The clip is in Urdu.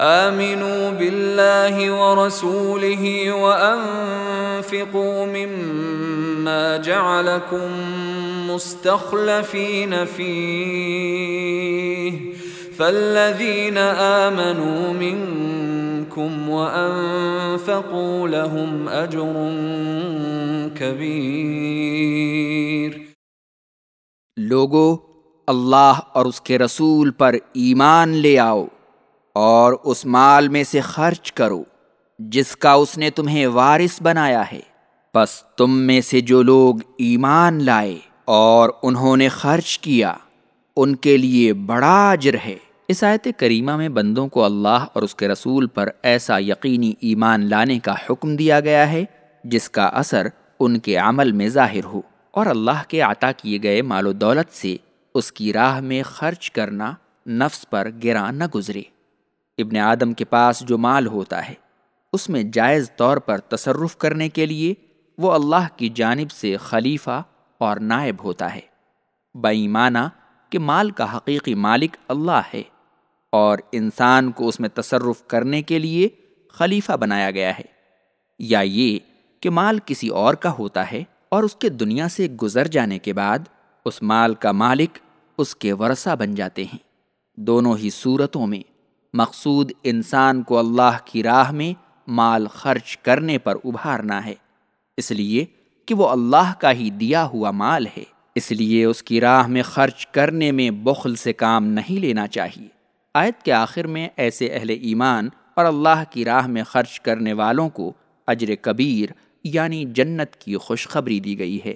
آمنوا بالله ورسوله وأنفقوا مما جعلكم مستخلفين فيه فالذين آمنوا منكم وأنفقوا لهم أجر كبير. لوگو، اللہ اور اس کے رسول پر ایمان لے آؤ۔ اور اس مال میں سے خرچ کرو، جس کا اس نے تمہیں وارث بنایا ہے۔ بس تم میں سے جو لوگ ایمان لائے اور انہوں نے خرچ کیا، ان کے لیے بڑا اجر ہے۔ اس آیت کریمہ میں بندوں کو اللہ اور اس کے رسول پر ایسا یقینی ایمان لانے کا حکم دیا گیا ہے، جس کا اثر ان کے عمل میں ظاہر ہو۔ اور اللہ کے عطا کیے گئے مال و دولت سے اس کی راہ میں خرچ کرنا نفس پر گراں نہ گزرے۔ ابن آدم کے پاس جو مال ہوتا ہے، اس میں جائز طور پر تصرف کرنے کے لیے وہ اللہ کی جانب سے خلیفہ اور نائب ہوتا ہے۔ بائیمانہ کہ مال کا حقیقی مالک اللہ ہے اور انسان کو اس میں تصرف کرنے کے لیے خلیفہ بنایا گیا ہے۔ یا یہ کہ مال کسی اور کا ہوتا ہے اور اس کے دنیا سے گزر جانے کے بعد اس مال کا مالک اس کے ورثہ بن جاتے ہیں۔ دونوں ہی صورتوں میں مقصود انسان کو اللہ کی راہ میں مال خرچ کرنے پر ابھارنا ہے۔ اس لیے کہ وہ اللہ کا ہی دیا ہوا مال ہے۔ اس لیے اس کی راہ میں خرچ کرنے میں بخل سے کام نہیں لینا چاہیے۔ آیت کے آخر میں ایسے اہل ایمان اور اللہ کی راہ میں خرچ کرنے والوں کو اجر کبیر یعنی جنت کی خوشخبری دی گئی ہے۔